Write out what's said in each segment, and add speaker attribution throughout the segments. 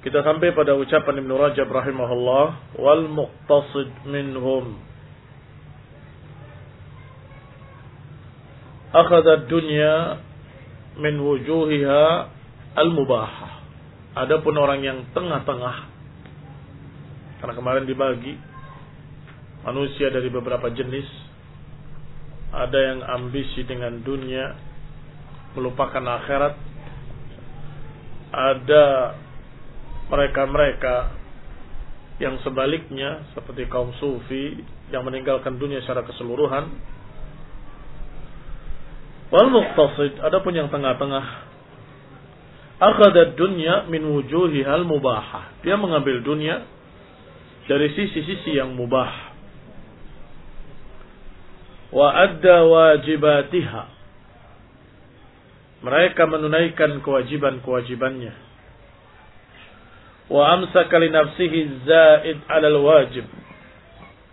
Speaker 1: Kita sampai pada ucapan Ibn Rajab rahimahullah wal muqtasid minhum akhadha dunya min wujuhiha al-mubahah. Adapun orang yang tengah-tengah karena kemarin dibagi manusia dari beberapa jenis ada yang ambisi dengan dunia melupakan akhirat ada mereka-mereka yang sebaliknya seperti kaum sufi yang meninggalkan dunia secara keseluruhan. Wal muqtasid adapun yang tengah-tengah. Akhadha dunya min wujuhihal mubahah. Dia mengambil dunia dari sisi-sisi yang mubah. Wa adda wajibatiha. Mereka menunaikan kewajiban-kewajibannya wa amsaka li nafsihi zaid 'alal wajib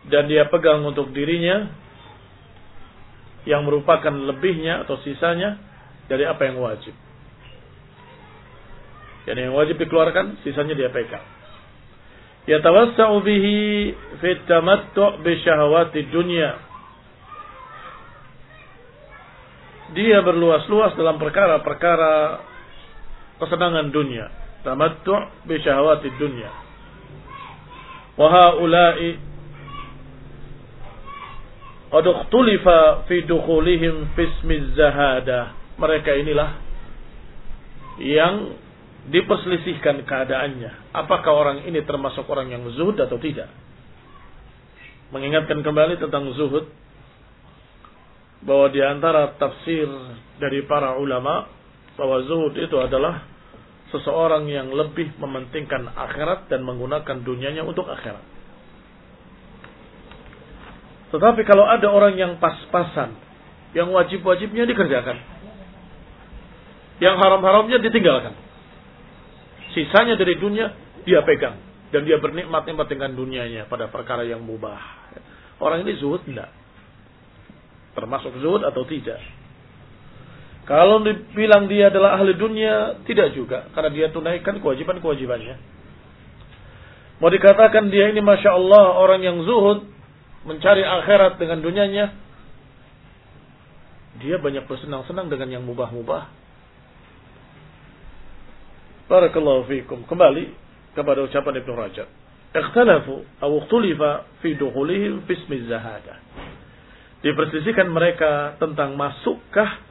Speaker 1: dan dia pegang untuk dirinya yang merupakan lebihnya atau sisanya dari apa yang wajib. Yani yang wajib dikeluarkan, sisanya dia pegang. Yatawassa'u bihi fi tamattu' bi syahawati dunya. Dia berluas-luas dalam perkara-perkara kesenangan dunia. Tamattu' bi syahawati dunya. Wa haula'i qad ikhtulifa fi dukhulihim fi ismi zahada. Mereka inilah yang diperselisihkan keadaannya. Apakah orang ini termasuk orang yang zuhud atau tidak? Mengingatkan kembali tentang zuhud bahwa di antara tafsir dari para ulama bahwa zuhud itu adalah seseorang yang lebih mementingkan akhirat dan menggunakan dunianya untuk akhirat. Tetapi kalau ada orang yang pas-pasan, yang wajib-wajibnya dikerjakan, yang haram-haramnya ditinggalkan, sisanya dari dunia dia pegang dan dia bernikmat-nikmat dengan dunianya pada perkara yang mubah. Orang ini zuhud enggak? Termasuk zuhud atau tidak? Kalau dibilang dia adalah ahli dunia, tidak juga. Karena dia tunaikan kewajiban-kewajibannya. Mau dikatakan dia ini Masya Allah orang yang zuhud. Mencari akhirat dengan dunianya. Dia banyak bersenang-senang dengan yang mubah-mubah. Barakallahu fikum. Kembali kepada ucapan Ibn Rajab. Ikhtalafu atau fi dukhulihim fismi zahada. Diperselisihkan mereka tentang masukkah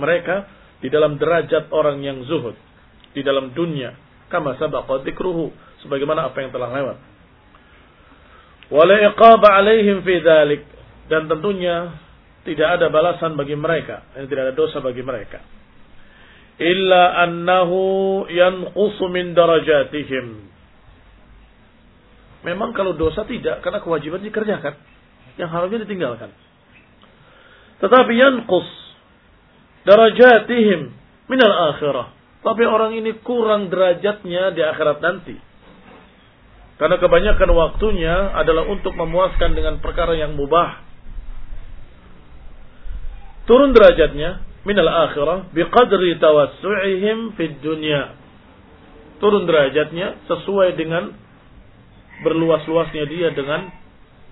Speaker 1: mereka di dalam derajat orang yang zuhud di dalam dunia kama sabaqa dzikruhu sebagaimana apa yang telah lewat. Wala iqaba alaihim fi dzalik dan tentunya tidak ada balasan bagi mereka, dan tidak ada dosa bagi mereka. Illa annahu yanqusu min darajatihim. Memang kalau dosa tidak, karena kewajiban dikerjakan. Yang haramnya ditinggalkan. Tetapi yanqus darajatihim min al-akhirah. Tapi orang ini kurang derajatnya di akhirat nanti. Karena kebanyakan waktunya adalah untuk memuaskan dengan perkara yang mubah. Turun derajatnya minal akhirah biqadri tawassu'ihim fid dunya. Turun derajatnya sesuai dengan berluas-luasnya dia dengan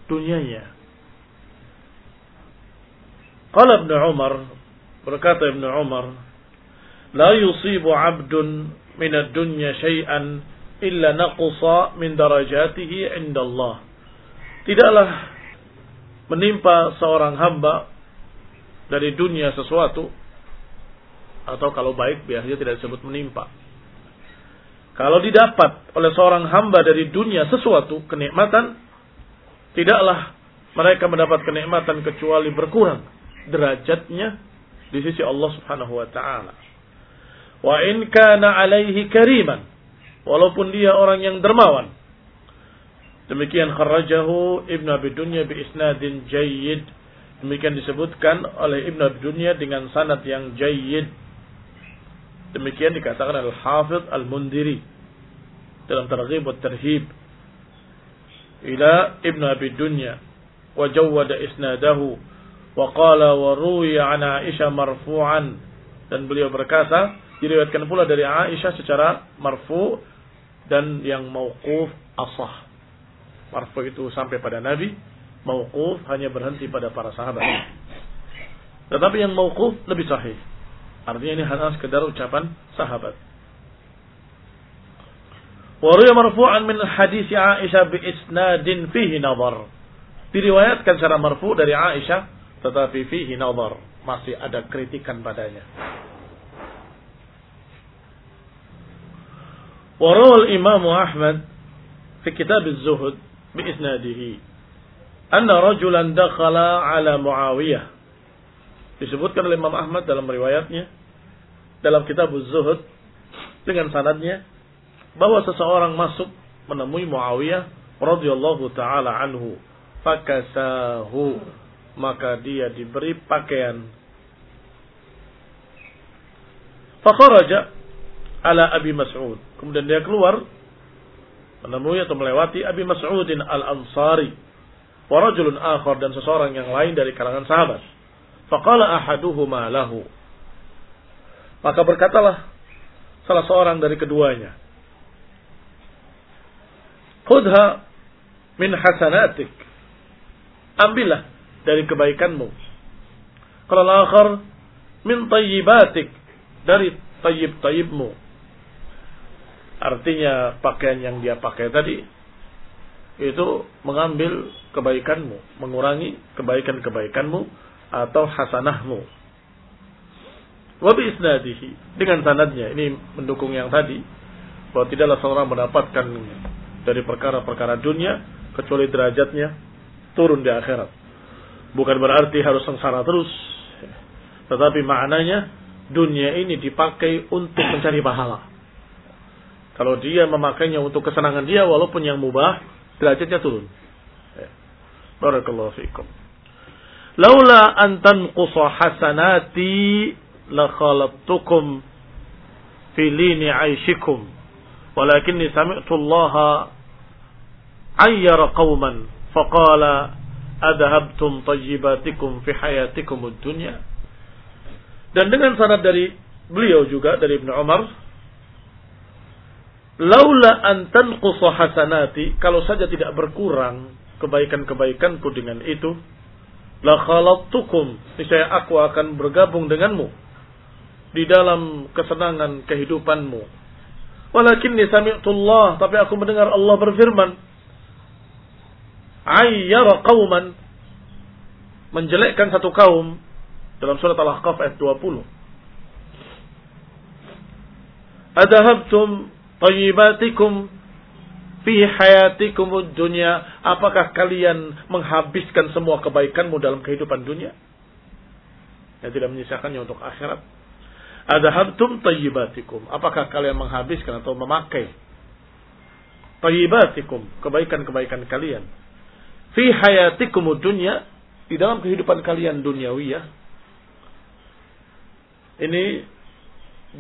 Speaker 1: dunianya. Qala Ibn Umar Berkata Ibn Umar, La yusibu abdun min dunya syai'an illa naqsa min darajatihi inda Allah. Tidaklah menimpa seorang hamba dari dunia sesuatu atau kalau baik biasanya tidak disebut menimpa. Kalau didapat oleh seorang hamba dari dunia sesuatu kenikmatan, tidaklah mereka mendapat kenikmatan kecuali berkurang derajatnya di sisi Allah Subhanahu wa taala Wa in kana alaihi kariman. Walaupun dia orang yang dermawan. Demikian kharrajahu Ibn Abi Dunya bi isnadin jayyid. Demikian disebutkan oleh Ibn Abi Dunya dengan sanad yang jayyid. Demikian dikatakan Al-Hafidh Al-Mundiri dalam Targhib wa Tarhib ila Ibn Abi Dunya wa jawwada isnadahu wa qala wa an Aisyah marfu'an dan beliau berkata Diriwayatkan pula dari Aisyah secara marfu dan yang mauquf asah. Marfu itu sampai pada Nabi, mauquf hanya berhenti pada para sahabat. Tetapi yang mauquf lebih sahih. Artinya ini hanya sekedar ucapan sahabat. Waruya marfu'an min hadis Aisyah bi isnadin fihi nazar. Diriwayatkan secara marfu dari Aisyah tetapi fihi nazar, masih ada kritikan padanya. Warawal Imam Ahmad fi kitab az-Zuhud bi isnadihi anna rajulan dakhala ala Muawiyah. Disebutkan oleh Imam Ahmad dalam riwayatnya dalam kitab az-Zuhud dengan sanadnya bahwa seseorang masuk menemui Muawiyah radhiyallahu taala anhu fakasahu maka dia diberi pakaian fakharaja ala Abi Mas'ud. Kemudian dia keluar menemui atau melewati Abi Mas'udin Al-Ansari wa rajulun akhar dan seseorang yang lain dari kalangan sahabat. Faqala ahaduhuma lahu. Maka berkatalah salah seorang dari keduanya. Khudha min hasanatik. Ambillah dari kebaikanmu. Kalau akhar min tayyibatik dari tayyib-tayyibmu Artinya pakaian yang dia pakai tadi itu mengambil kebaikanmu, mengurangi kebaikan-kebaikanmu atau hasanahmu. Wabi isnadihi dengan sanadnya ini mendukung yang tadi bahwa tidaklah seorang mendapatkan dari perkara-perkara dunia kecuali derajatnya turun di akhirat. Bukan berarti harus sengsara terus, tetapi maknanya dunia ini dipakai untuk mencari pahala kalau dia memakainya untuk kesenangan dia walaupun yang mubah, derajatnya turun. Barakallahu fiikum. Laula an tanqusa hasanati la khalattukum fi lini 'aishikum walakinni sami'tu Allah ayyara qauman faqala adhabtum tayyibatikum fi hayatikum ad-dunya dan dengan sanad dari beliau juga dari Ibnu Umar Laula an tanqusa hasanati, kalau saja tidak berkurang kebaikan-kebaikanku dengan itu, la khalattukum, niscaya aku akan bergabung denganmu di dalam kesenangan kehidupanmu. Walakinni sami'tullah, tapi aku mendengar Allah berfirman, ayyara qauman. Menjelekkan satu kaum dalam surat Al-Ahqaf ayat 20. Adahabtum tayyibatikum fi hayatikum dunya. Apakah kalian menghabiskan semua kebaikanmu dalam kehidupan dunia? Yang tidak menyisakannya untuk akhirat. Adhabtum tayyibatikum. Apakah kalian menghabiskan atau memakai tayyibatikum kebaikan-kebaikan kalian fi hayatikum dunya di dalam kehidupan kalian duniawi ya ini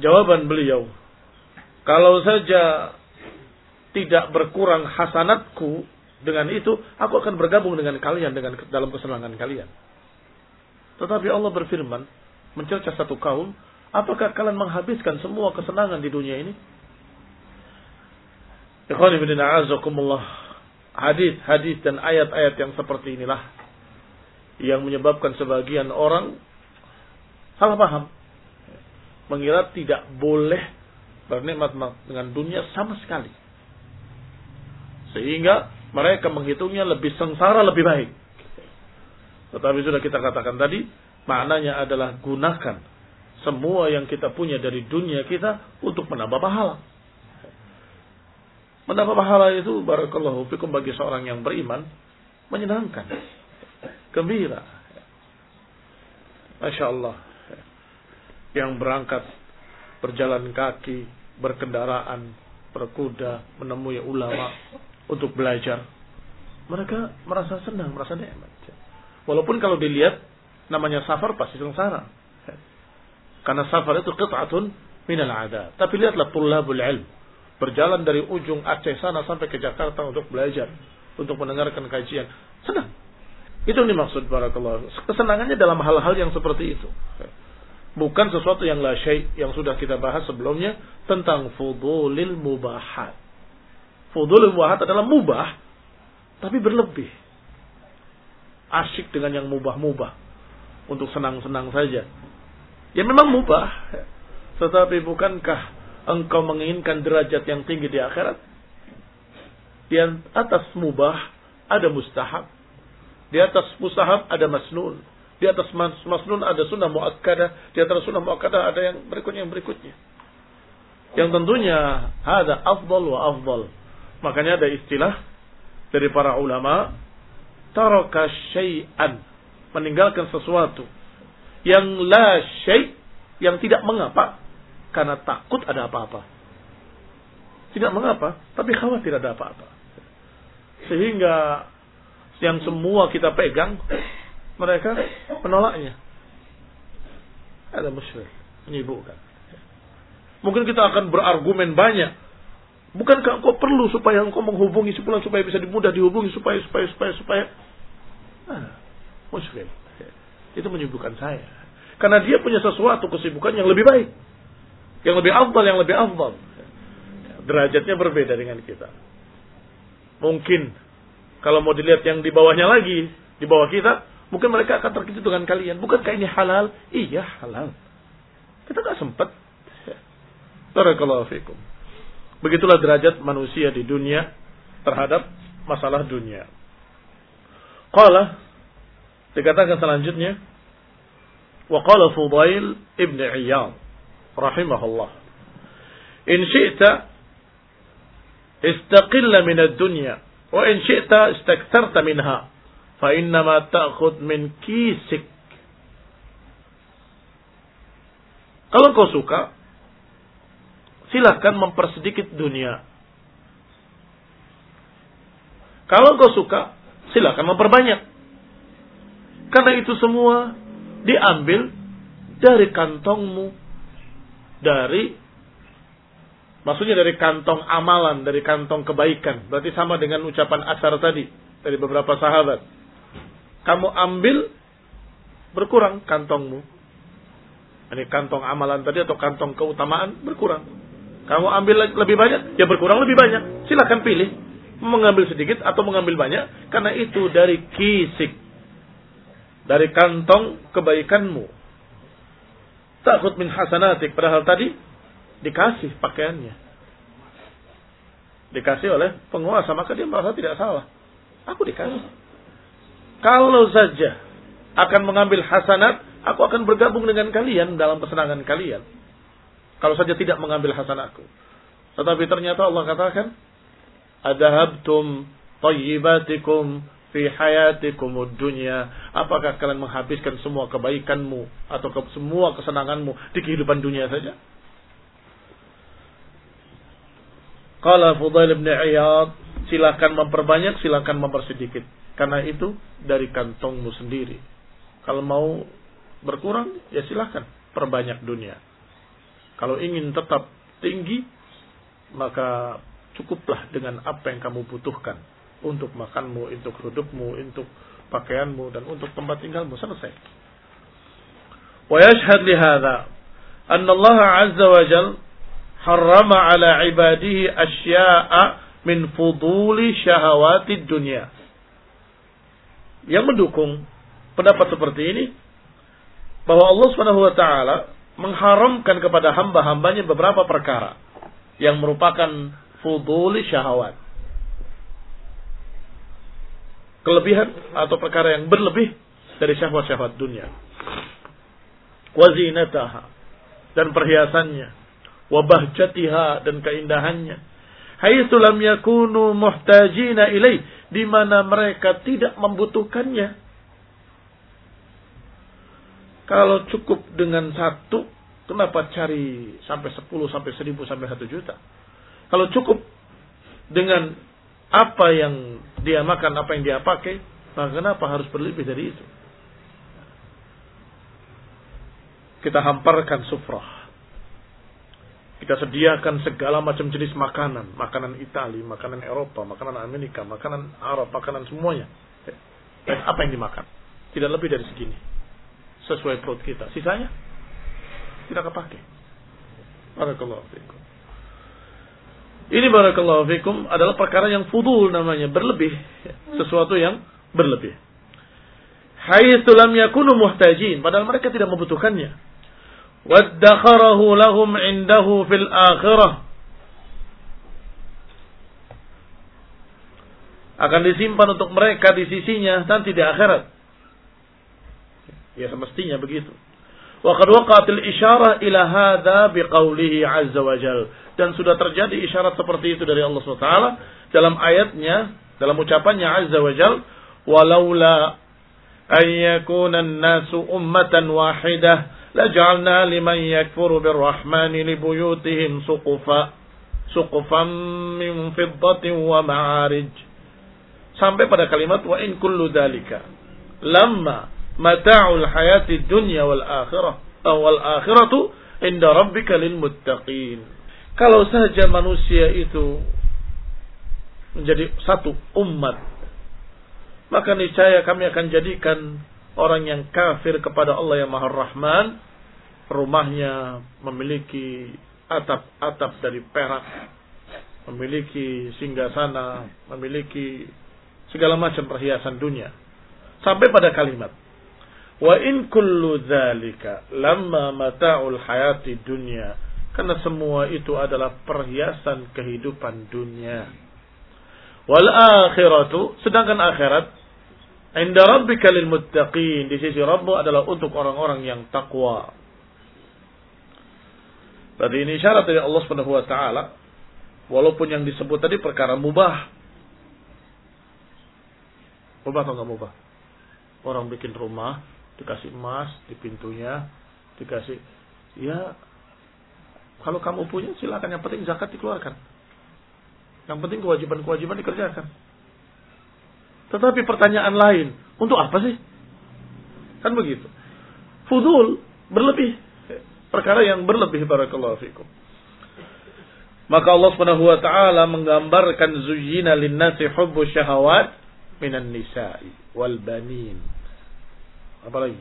Speaker 1: jawaban beliau kalau saja tidak berkurang hasanatku dengan itu, aku akan bergabung dengan kalian dengan dalam kesenangan kalian. Tetapi Allah berfirman, mencerca satu kaum, apakah kalian menghabiskan semua kesenangan di dunia ini? Hadis, hadis dan ayat-ayat yang seperti inilah yang menyebabkan sebagian orang salah paham, mengira tidak boleh bernikmat dengan dunia sama sekali. Sehingga mereka menghitungnya lebih sengsara lebih baik. Tetapi sudah kita katakan tadi, maknanya adalah gunakan semua yang kita punya dari dunia kita untuk menambah pahala. Menambah pahala itu barakallahu fikum bagi seorang yang beriman menyenangkan, gembira. Masya Allah. Yang berangkat berjalan kaki berkendaraan, berkuda, menemui ulama untuk belajar. Mereka merasa senang, merasa nikmat. Walaupun kalau dilihat namanya safar pasti sengsara. Karena safar itu qit'atun minal ada. Tapi lihatlah tullabul ilm. Berjalan dari ujung Aceh sana sampai ke Jakarta untuk belajar. Untuk mendengarkan kajian. Senang. Itu yang dimaksud barakallahu. Kesenangannya dalam hal-hal yang seperti itu. Bukan sesuatu yang la syai yang sudah kita bahas sebelumnya tentang fudulil mubahat. Fudulil mubahat adalah mubah tapi berlebih. Asyik dengan yang mubah-mubah untuk senang-senang saja. Ya memang mubah. Tetapi bukankah engkau menginginkan derajat yang tinggi di akhirat? Di atas mubah ada mustahab. Di atas mustahab ada masnun. Di atas masnun ada sunnah muakkadah, di atas sunnah muakkadah ada yang berikutnya yang berikutnya. Yang tentunya ada afdal wa afdal. Makanya ada istilah dari para ulama taraka syai'an meninggalkan sesuatu yang la syai' yang tidak mengapa karena takut ada apa-apa. Tidak mengapa, tapi khawatir ada apa-apa. Sehingga yang semua kita pegang mereka menolaknya. Ada musyrik, menyibukkan. Mungkin kita akan berargumen banyak. Bukankah engkau perlu supaya engkau menghubungi sepulang supaya bisa dimudah dihubungi supaya supaya supaya supaya nah. Itu menyibukkan saya. Karena dia punya sesuatu kesibukan yang lebih baik. Yang lebih afdal, yang lebih afdal. Derajatnya berbeda dengan kita. Mungkin kalau mau dilihat yang di bawahnya lagi, di bawah kita, Mungkin mereka akan terkejut dengan kalian. Bukankah ini halal? Iya, halal. Kita nggak sempat. Barakallahu fikum. Begitulah derajat manusia di dunia terhadap masalah dunia. Qala dikatakan selanjutnya wa qala Fudail ibn Iyad rahimahullah in syi'ta istaqilla min ad-dunya wa in syi'ta istaktharta minha fa innama ta'khud min kisik. Kalau kau suka, silahkan mempersedikit dunia. Kalau kau suka, silahkan memperbanyak. Karena itu semua diambil dari kantongmu, dari maksudnya dari kantong amalan, dari kantong kebaikan. Berarti sama dengan ucapan asar tadi dari beberapa sahabat kamu ambil berkurang kantongmu. Ini kantong amalan tadi atau kantong keutamaan berkurang. Kamu ambil lebih banyak, ya berkurang lebih banyak. Silahkan pilih. Mengambil sedikit atau mengambil banyak. Karena itu dari kisik. Dari kantong kebaikanmu. Takut min hasanatik. Padahal tadi dikasih pakaiannya. Dikasih oleh penguasa. Maka dia merasa tidak salah. Aku dikasih. Kalau saja akan mengambil hasanat, aku akan bergabung dengan kalian dalam kesenangan kalian. Kalau saja tidak mengambil hasanatku. Tetapi ternyata Allah katakan, Adahabtum tayyibatikum fi hayatikum dunya. Apakah kalian menghabiskan semua kebaikanmu atau ke semua kesenanganmu di kehidupan dunia saja? Qala Fudail bin Iyad, silakan memperbanyak, silakan mempersedikit. Karena itu dari kantongmu sendiri. Kalau mau berkurang, ya silakan perbanyak dunia. Kalau ingin tetap tinggi, maka cukuplah dengan apa yang kamu butuhkan untuk makanmu, untuk hidupmu, untuk pakaianmu dan untuk tempat tinggalmu selesai. Wa yashhad li hadha anna Allah 'azza wa jal harrama 'ala 'ibadihi asya'a min fuduli syahawati dunya. Yang mendukung pendapat seperti ini bahwa Allah Subhanahu wa taala mengharamkan kepada hamba-hambanya beberapa perkara yang merupakan fuduli syahwat. Kelebihan atau perkara yang berlebih dari syahwat-syahwat dunia. Wazinataha dan perhiasannya. Wabahjatiha dan keindahannya. Haitsu yakunu muhtajina ilaih di mana mereka tidak membutuhkannya kalau cukup dengan satu, kenapa cari sampai sepuluh, sampai seribu, sampai satu juta? Kalau cukup dengan apa yang dia makan, apa yang dia pakai, maka kenapa harus berlebih dari itu? Kita hamparkan sufrah. Kita sediakan segala macam jenis makanan. Makanan Italia, makanan Eropa, makanan Amerika, makanan Arab, makanan semuanya. Dan apa yang dimakan? Tidak lebih dari segini sesuai perut kita. Sisanya tidak kepakai. Barakallahu fikum. Ini barakallahu fikum adalah perkara yang fudul namanya, berlebih. Sesuatu yang berlebih. Haitsu lam yakunu muhtajin, padahal mereka tidak membutuhkannya. Waddakharahu lahum indahu fil akhirah. Akan disimpan untuk mereka di sisinya nanti di akhirat. Ya semestinya begitu. Wa qad waqa'atil isyarah ila hadza biqaulihi azza wa jal. Dan sudah terjadi isyarat seperti itu dari Allah SWT dalam ayatnya, dalam ucapannya azza wa jal, walaula an yakuna an-nasu ummatan wahidah laj'alna liman yakfuru birrahmani libuyutihim suqufa suqufan min fiddatin wa ma'arij. Sampai pada kalimat wa in kullu dzalika lamma mata'ul hayati dunya wal akhirah wal akhiratu inda rabbika lil muttaqin. Kalau saja manusia itu menjadi satu umat, maka niscaya kami akan jadikan orang yang kafir kepada Allah yang Maha Rahman, rumahnya memiliki atap-atap dari perak, memiliki singgasana, memiliki segala macam perhiasan dunia. Sampai pada kalimat Wa in kullu dzalika lamma mata'ul hayati dunya. Karena semua itu adalah perhiasan kehidupan dunia. Wal akhiratu, sedangkan akhirat inda rabbika lil muttaqin, di sisi Rabbmu adalah untuk orang-orang yang takwa. Berarti ini syarat dari Allah Subhanahu wa taala walaupun yang disebut tadi perkara mubah. Mubah atau enggak mubah? Orang bikin rumah, dikasih emas di pintunya, dikasih ya kalau kamu punya silakan yang penting zakat dikeluarkan. Yang penting kewajiban-kewajiban dikerjakan. Tetapi pertanyaan lain, untuk apa sih? Kan begitu. Fudul berlebih. Perkara yang berlebih barakallahu fikum. Maka Allah Subhanahu wa taala menggambarkan zuyyina lin-nasi hubbu syahawat minan nisa'i wal banin apalagi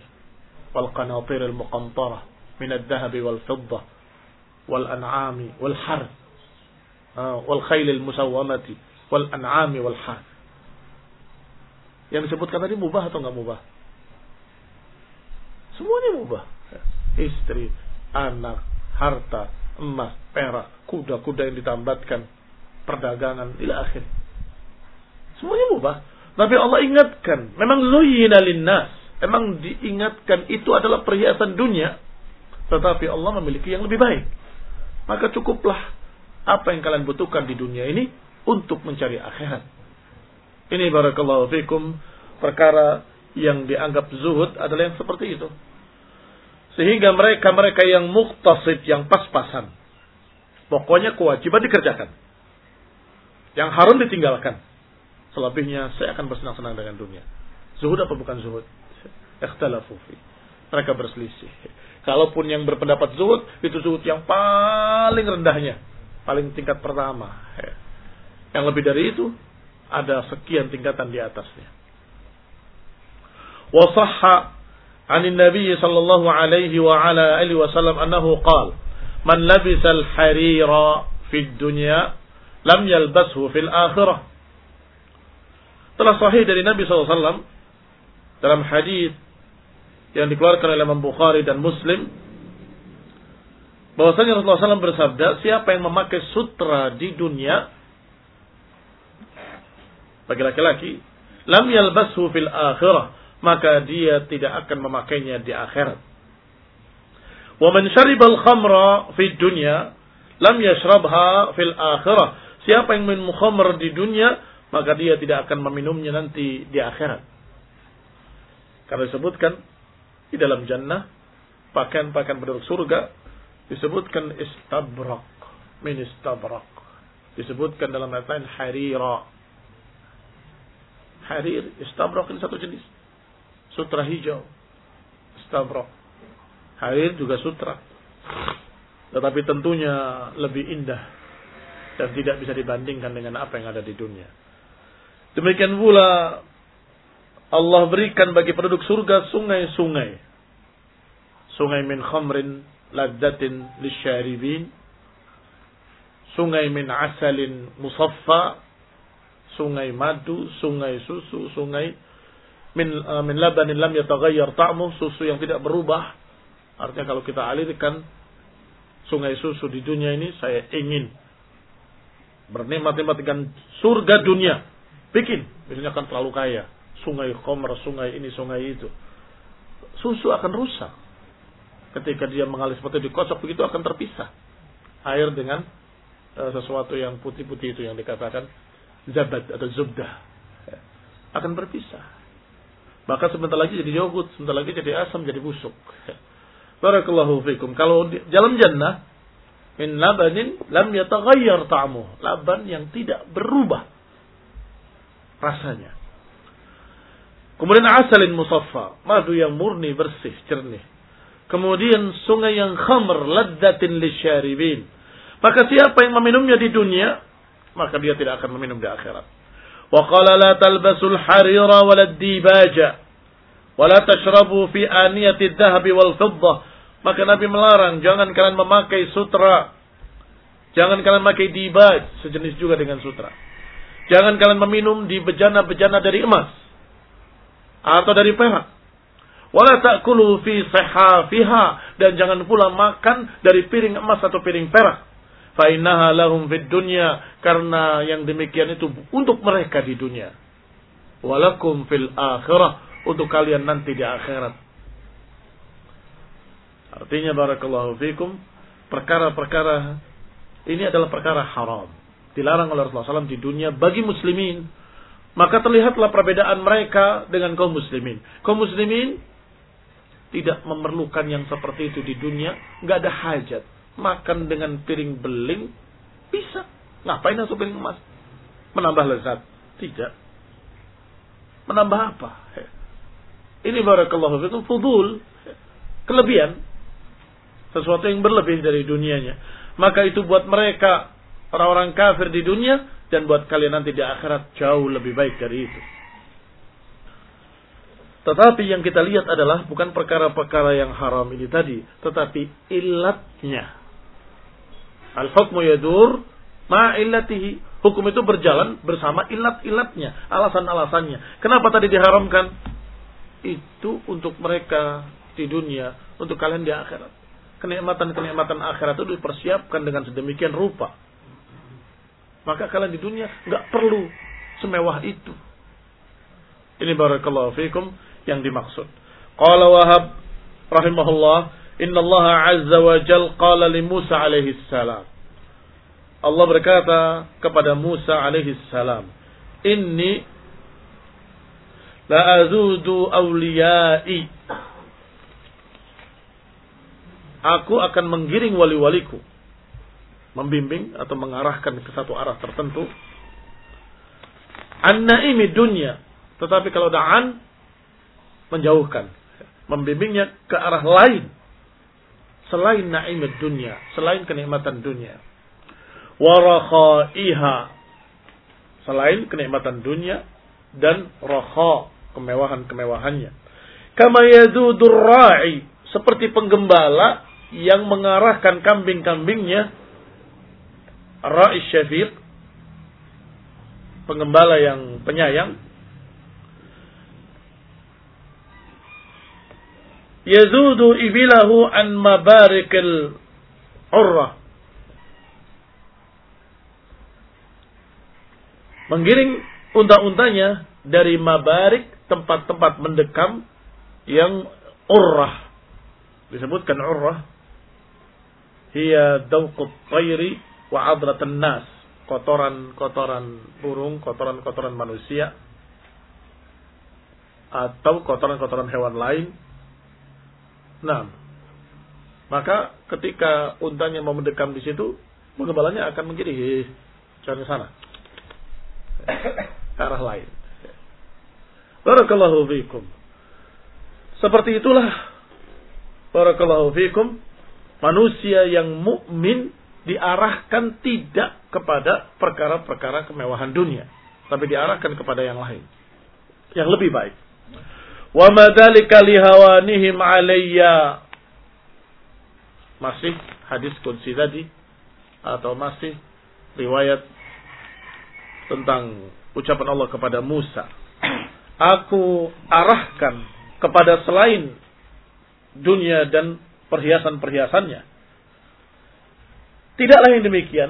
Speaker 1: wal an'ami wal harth wal khailil musawwamati wal an'ami wal harth. Yang disebutkan tadi mubah atau enggak mubah? Semuanya mubah. Istri, anak, harta, emas, perak, kuda-kuda yang ditambatkan, perdagangan, ila akhir. Semuanya mubah. Tapi Allah ingatkan, memang zuyyina linnas, memang diingatkan itu adalah perhiasan dunia, tetapi Allah memiliki yang lebih baik. Maka cukuplah apa yang kalian butuhkan di dunia ini untuk mencari akhirat. Ini barakallahu fikum perkara yang dianggap zuhud adalah yang seperti itu. Sehingga mereka-mereka yang muktasid, yang pas-pasan. Pokoknya kewajiban dikerjakan. Yang haram ditinggalkan. Selebihnya saya akan bersenang-senang dengan dunia. Zuhud apa bukan zuhud? ikhtalafu fi. Mereka berselisih. Kalaupun yang berpendapat zuhud, itu zuhud yang paling rendahnya. Paling tingkat pertama. Yang lebih dari itu, ada sekian tingkatan di atasnya. Wasahha anin Nabi sallallahu alaihi wa ala alihi wasallam annahu qal man labisa al-harira fi dunya lam yalbashu fil akhirah. Telah sahih dari Nabi SAW dalam hadis yang dikeluarkan oleh Imam Bukhari dan Muslim bahwasanya Rasulullah SAW bersabda siapa yang memakai sutra di dunia bagi laki-laki lam yalbashu fil akhirah maka dia tidak akan memakainya di akhirat wa man syaribal khamra fi dunya lam yashrabha fil akhirah siapa yang minum khamr di dunia maka dia tidak akan meminumnya nanti di akhirat. Karena disebutkan di dalam jannah pakaian-pakaian penduduk surga disebutkan istabrak. Min istabrak. Disebutkan dalam ayat lain harira. Harir istabrak ini satu jenis. Sutra hijau. Istabrak. Harir juga sutra. Tetapi tentunya lebih indah dan tidak bisa dibandingkan dengan apa yang ada di dunia. Demikian pula Allah berikan bagi penduduk surga sungai-sungai. Sungai min khamrin laddatin lisyaribin. Sungai min asalin musaffa. Sungai madu, sungai susu, sungai min, uh, min labanin lam yataghayyar ta'muh, susu yang tidak berubah. Artinya kalau kita alirkan sungai susu di dunia ini, saya ingin bernikmat-nikmat dengan surga dunia Bikin. Biasanya akan terlalu kaya. Sungai Khomer, sungai ini, sungai itu. Susu akan rusak. Ketika dia mengalir seperti dikocok begitu akan terpisah. Air dengan uh, sesuatu yang putih-putih itu yang dikatakan zabat atau zubdah. Akan berpisah. Bahkan sebentar lagi jadi yogurt, sebentar lagi jadi asam, jadi busuk. Barakallahu fikum. Kalau di, jalan jannah, min labanin lam yataghayyar ta'muh. Laban yang tidak berubah rasanya. Kemudian asalin musaffa, madu yang murni, bersih, jernih. Kemudian sungai yang khamr, laddatin lisyaribin. Maka siapa yang meminumnya di dunia, maka dia tidak akan meminum di akhirat. Wa qala la talbasul harira wal dibaja wa la tashrabu fi aniyati dhahabi wal fiddah. Maka Nabi melarang jangan kalian memakai sutra. Jangan kalian memakai dibaj, sejenis juga dengan sutra Jangan kalian meminum di bejana-bejana dari emas atau dari perak. Wala ta'kulu fi fiha dan jangan pula makan dari piring emas atau piring perak. Fa innaha lahum fid dunya karena yang demikian itu untuk mereka di dunia. Walakum fil akhirah untuk kalian nanti di akhirat. Artinya barakallahu fikum perkara-perkara ini adalah perkara haram dilarang oleh Rasulullah SAW di dunia bagi muslimin. Maka terlihatlah perbedaan mereka dengan kaum muslimin. Kaum muslimin tidak memerlukan yang seperti itu di dunia. Nggak ada hajat. Makan dengan piring beling bisa. Ngapain langsung piring emas? Menambah lezat? Tidak. Menambah apa? Ini barakallahu fikum fudul. Kelebihan. Sesuatu yang berlebih dari dunianya. Maka itu buat mereka orang-orang kafir di dunia dan buat kalian nanti di akhirat jauh lebih baik dari itu. Tetapi yang kita lihat adalah bukan perkara-perkara yang haram ini tadi, tetapi ilatnya. Al-hukmu yadur ma'illatihi. Hukum itu berjalan bersama ilat-ilatnya, alasan-alasannya. Kenapa tadi diharamkan? Itu untuk mereka di dunia, untuk kalian di akhirat. Kenikmatan-kenikmatan akhirat itu dipersiapkan dengan sedemikian rupa. Maka kalian di dunia nggak perlu semewah itu. Ini barakallahu fikum yang dimaksud. Qala Wahab rahimahullah, "Inna Allah azza wa jal qala li Musa alaihi salam." Allah berkata kepada Musa alaihi salam, "Inni la azudu awliyai." Aku akan menggiring wali-waliku. Membimbing atau mengarahkan ke satu arah tertentu. An-naimi dunya tetapi kalau da'an menjauhkan, membimbingnya ke arah lain selain na'imat dunia, selain kenikmatan dunia. Warakhaiha selain kenikmatan dunia dan rakha kemewahan-kemewahannya. Kama yazudur ra'i seperti penggembala yang mengarahkan kambing-kambingnya ra'i syafiq penggembala yang penyayang yazudu ibilahu an mabarikil urrah. Menggiring unta-untanya dari mabarik tempat-tempat mendekam yang urrah. Disebutkan urrah. Hiya dawqut tayri wa adratan nas. Kotoran-kotoran burung, kotoran-kotoran manusia. Atau kotoran-kotoran hewan lain Nah, maka ketika untanya mau mendekam di situ, penggembalanya akan menjadi ke sana. Ke arah lain. Barakallahu fiikum. Seperti itulah barakallahu fiikum manusia yang mukmin diarahkan tidak kepada perkara-perkara kemewahan dunia, tapi diarahkan kepada yang lain. Yang lebih baik. Wa madzalika lihawanihim alayya. Masih hadis kunci tadi atau masih riwayat tentang ucapan Allah kepada Musa. Aku arahkan kepada selain dunia dan perhiasan-perhiasannya. Tidaklah yang demikian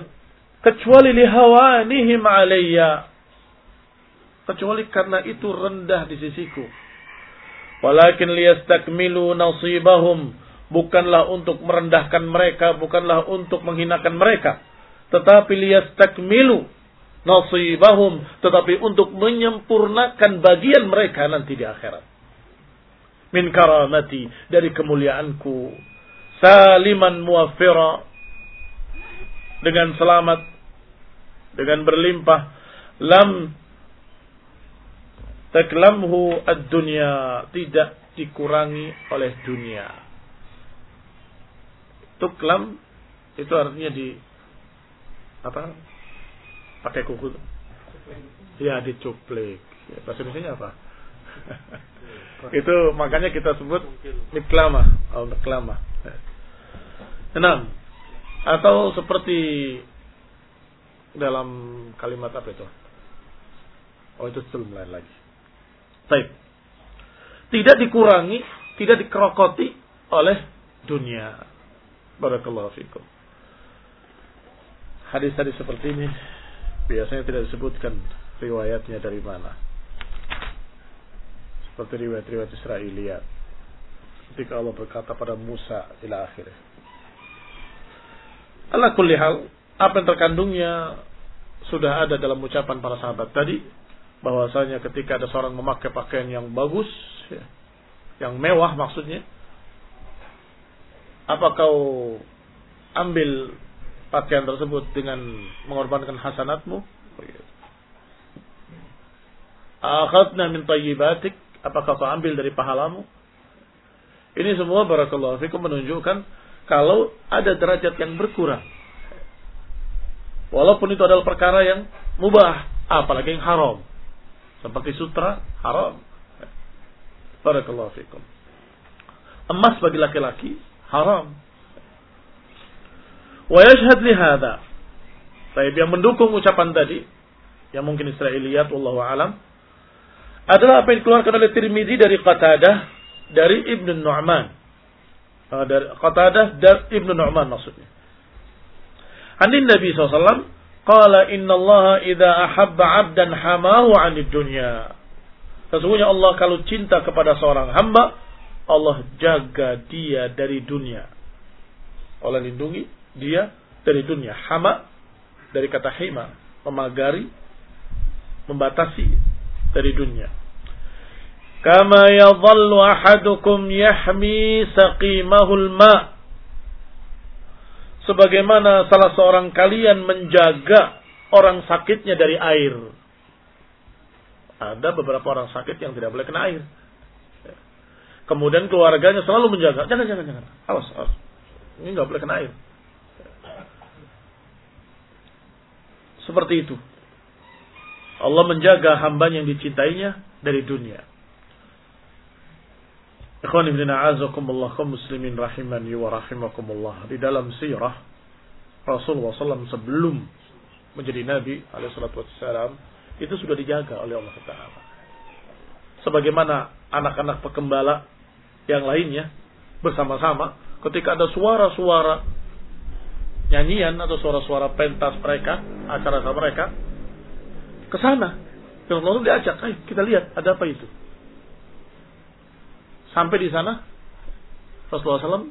Speaker 1: kecuali lihawanihim alayya kecuali karena itu rendah di sisiku Walakin liyastakmilu nasibahum. Bukanlah untuk merendahkan mereka, bukanlah untuk menghinakan mereka. Tetapi liyastakmilu nasibahum. Tetapi untuk menyempurnakan bagian mereka nanti di akhirat. Min karamati. Dari kemuliaanku. Saliman muwafira. Dengan selamat. Dengan berlimpah. Lam taklamhu ad-dunya tidak dikurangi oleh dunia. Tuklam itu artinya di apa? Pakai kuku. Ya, dicuplik. Ya, bahasa Indonesia apa? itu makanya kita sebut miklama atau miklama. Enam. Atau seperti dalam kalimat apa itu? Oh itu sebelum lain lagi. Baik. Tidak dikurangi, tidak dikerokoti oleh dunia. Barakallahu fikum. Hadis-hadis seperti ini biasanya tidak disebutkan riwayatnya dari mana. Seperti riwayat-riwayat Israiliyat. Ketika Allah berkata pada Musa ila akhirnya. Allah kulli apa yang terkandungnya sudah ada dalam ucapan para sahabat tadi bahwasanya ketika ada seorang memakai pakaian yang bagus, ya, yang mewah maksudnya, apa kau ambil pakaian tersebut dengan mengorbankan hasanatmu? Akhadna min tayyibatik, apakah kau ambil dari pahalamu? Ini semua barakallahu fikum menunjukkan kalau ada derajat yang berkurang. Walaupun itu adalah perkara yang mubah, apalagi yang haram. Seperti sutra haram. Barakallahu. Emas bagi laki-laki haram. Wa yashhad li hadha. Baik, yang mendukung ucapan tadi, yang mungkin Israiliyat, wallahu alam, adalah apa yang dikeluarkan oleh Tirmidzi dari Qatadah dari Ibnu Nu'man. Uh, dari Qatadah dari Ibnu Nu'man maksudnya. Anin Nabi SAW, Qala inna Allah idha ahabba abdan hamahu anid dunya. Sesungguhnya Allah kalau cinta kepada seorang hamba, Allah jaga dia dari dunia. Allah lindungi dia dari dunia. Hama dari kata hima, memagari, membatasi dari dunia. Kama yadhallu ahadukum yahmi saqimahul ma' sebagaimana salah seorang kalian menjaga orang sakitnya dari air. Ada beberapa orang sakit yang tidak boleh kena air. Kemudian keluarganya selalu menjaga. Jangan, jangan, jangan. Awas, awas. Ini nggak boleh kena air. Seperti itu. Allah menjaga hamba yang dicintainya dari dunia. Ikhwan ibn a'azakumullah kaum muslimin rahimani wa rahimakumullah. Di dalam sirah Rasulullah SAW sebelum menjadi Nabi alaihi salatu wassalam itu sudah dijaga oleh Allah Taala. Sebagaimana anak-anak pekembala yang lainnya bersama-sama ketika ada suara-suara nyanyian atau suara-suara pentas mereka, acara mereka ke sana. Dan Allah diajak, ayo kita lihat ada apa itu. Sampai di sana Rasulullah SAW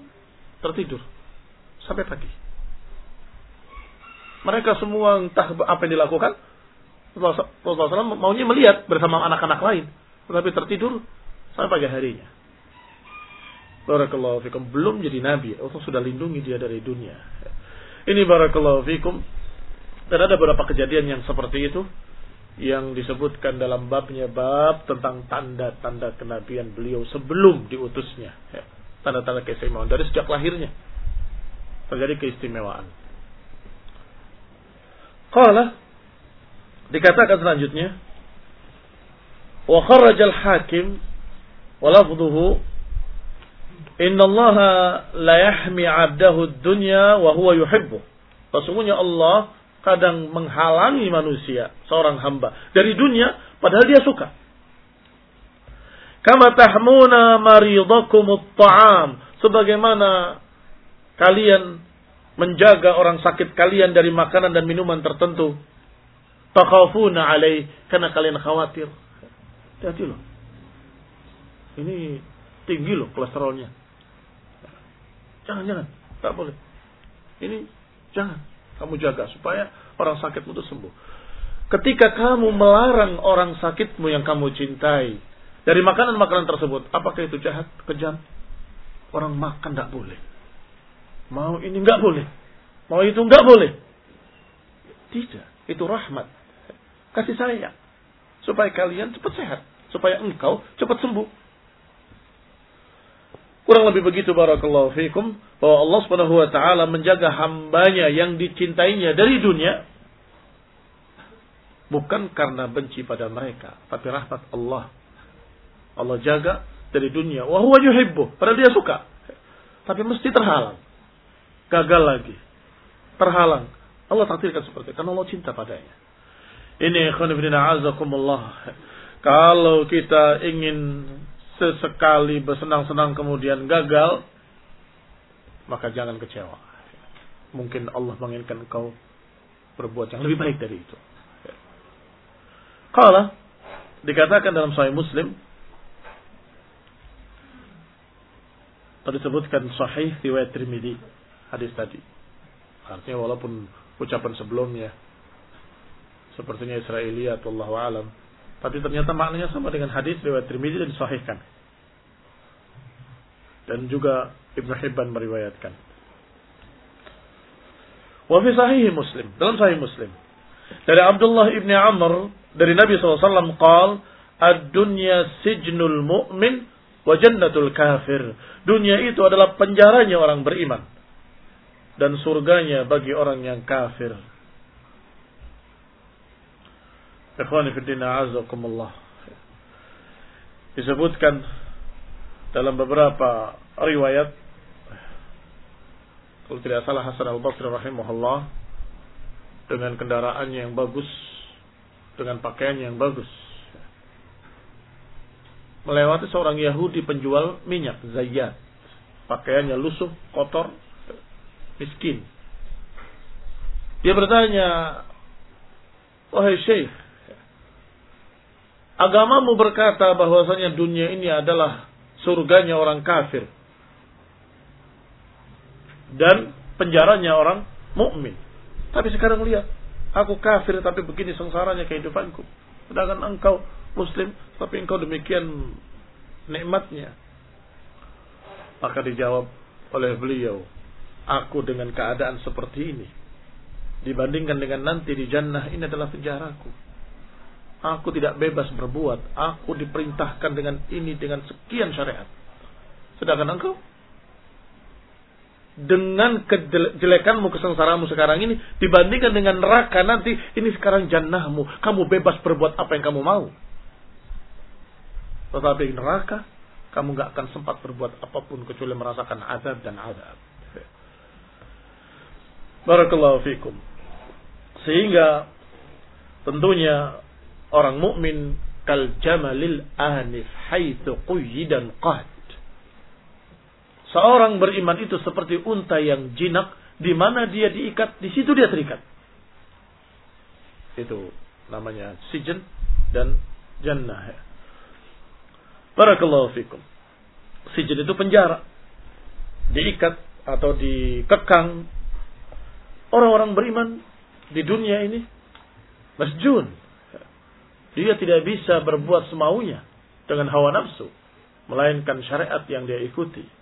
Speaker 1: tertidur sampai pagi. Mereka semua entah apa yang dilakukan, Rasulullah SAW maunya melihat bersama anak-anak lain. Tetapi tertidur sampai pagi harinya. Barakallahu fikum. Belum jadi nabi. Allah sudah lindungi dia dari dunia. Ini barakallahu fikum. Dan ada beberapa kejadian yang seperti itu. Yang disebutkan dalam babnya bab tentang tanda-tanda kenabian beliau sebelum diutusnya. Tanda-tanda keistimewaan. Dari sejak lahirnya. Terjadi keistimewaan. Qala Dikatakan selanjutnya, wa kharraj al-hakim wa lafdhuhu inna Allah la yahmi 'abdahu ad-dunya wa huwa yuhibbu. Sesungguhnya Allah kadang menghalangi manusia, seorang hamba dari dunia padahal dia suka. Kama tahmuna maridakum at-ta'am, sebagaimana kalian menjaga orang sakit kalian dari makanan dan minuman tertentu takhafuna alaih karena kalian khawatir. Hati-hati loh. Ini tinggi loh kolesterolnya. Jangan, jangan. Tak boleh. Ini jangan. Kamu jaga supaya orang sakitmu itu sembuh. Ketika kamu melarang orang sakitmu yang kamu cintai dari makanan-makanan tersebut, apakah itu jahat, kejam? Orang makan tidak boleh. Mau ini nggak boleh. Mau itu nggak boleh. Tidak. Itu rahmat kasih sayang. Supaya kalian cepat sehat. Supaya engkau cepat sembuh. Kurang lebih begitu barakallahu fikum bahwa Allah Subhanahu wa taala menjaga hambanya yang dicintainya dari dunia bukan karena benci pada mereka, tapi rahmat Allah. Allah jaga dari dunia. Wa huwa yuhibbu, padahal dia suka. Tapi mesti terhalang. Gagal lagi. Terhalang. Allah takdirkan seperti itu karena Allah cinta padanya. Ini khonifidina azakumullah. Kalau kita ingin sesekali bersenang-senang kemudian gagal, maka jangan kecewa. Mungkin Allah menginginkan kau berbuat yang lebih baik dari itu. Kalau dikatakan dalam Sahih Muslim, tadi sebutkan Sahih riwayat Tirmidzi hadis tadi. Artinya walaupun ucapan sebelumnya sepertinya Israiliyat Allah alam. Tapi ternyata maknanya sama dengan hadis riwayat Tirmidzi dan disahihkan. Dan juga Ibnu Hibban meriwayatkan. Wa fi sahih Muslim, dalam sahih Muslim. Dari Abdullah ibni Amr dari Nabi SAW qal ad-dunya sijnul mu'min wa jannatul kafir. Dunia itu adalah penjaranya orang beriman dan surganya bagi orang yang kafir. Ikhwani. Disebutkan dalam beberapa riwayat kalau tidak salah Hasan al-Basri rahimahullah dengan kendaraannya yang bagus, dengan pakaiannya yang bagus. Melewati seorang Yahudi penjual minyak, Zayyad. Pakaiannya lusuh, kotor, miskin. Dia bertanya, Wahai Syekh, agamamu berkata bahwasanya dunia ini adalah surganya orang kafir dan penjaranya orang mukmin. Tapi sekarang lihat, aku kafir tapi begini sengsaranya kehidupanku. Sedangkan engkau muslim tapi engkau demikian nikmatnya. Maka dijawab oleh beliau, aku dengan keadaan seperti ini dibandingkan dengan nanti di jannah ini adalah penjaraku. Aku tidak bebas berbuat, aku diperintahkan dengan ini dengan sekian syariat. Sedangkan engkau dengan kejelekanmu, kesengsaraanmu sekarang ini dibandingkan dengan neraka nanti, ini sekarang jannahmu. Kamu bebas berbuat apa yang kamu mau. Tetapi neraka, kamu gak akan sempat berbuat apa pun kecuali merasakan azab dan azab. Barakallahu fikum. Sehingga tentunya orang mukmin kal jamalil anif haitsu quyyidan qad Seorang beriman itu seperti unta yang jinak, di mana dia diikat, di situ dia terikat. Itu namanya sijen dan jannah. Barakallahu fikum. Sijen itu penjara. Diikat atau dikekang orang-orang beriman di dunia ini masjun. Dia tidak bisa berbuat semaunya dengan hawa nafsu, melainkan syariat yang dia ikuti